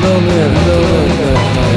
no, no, no, no.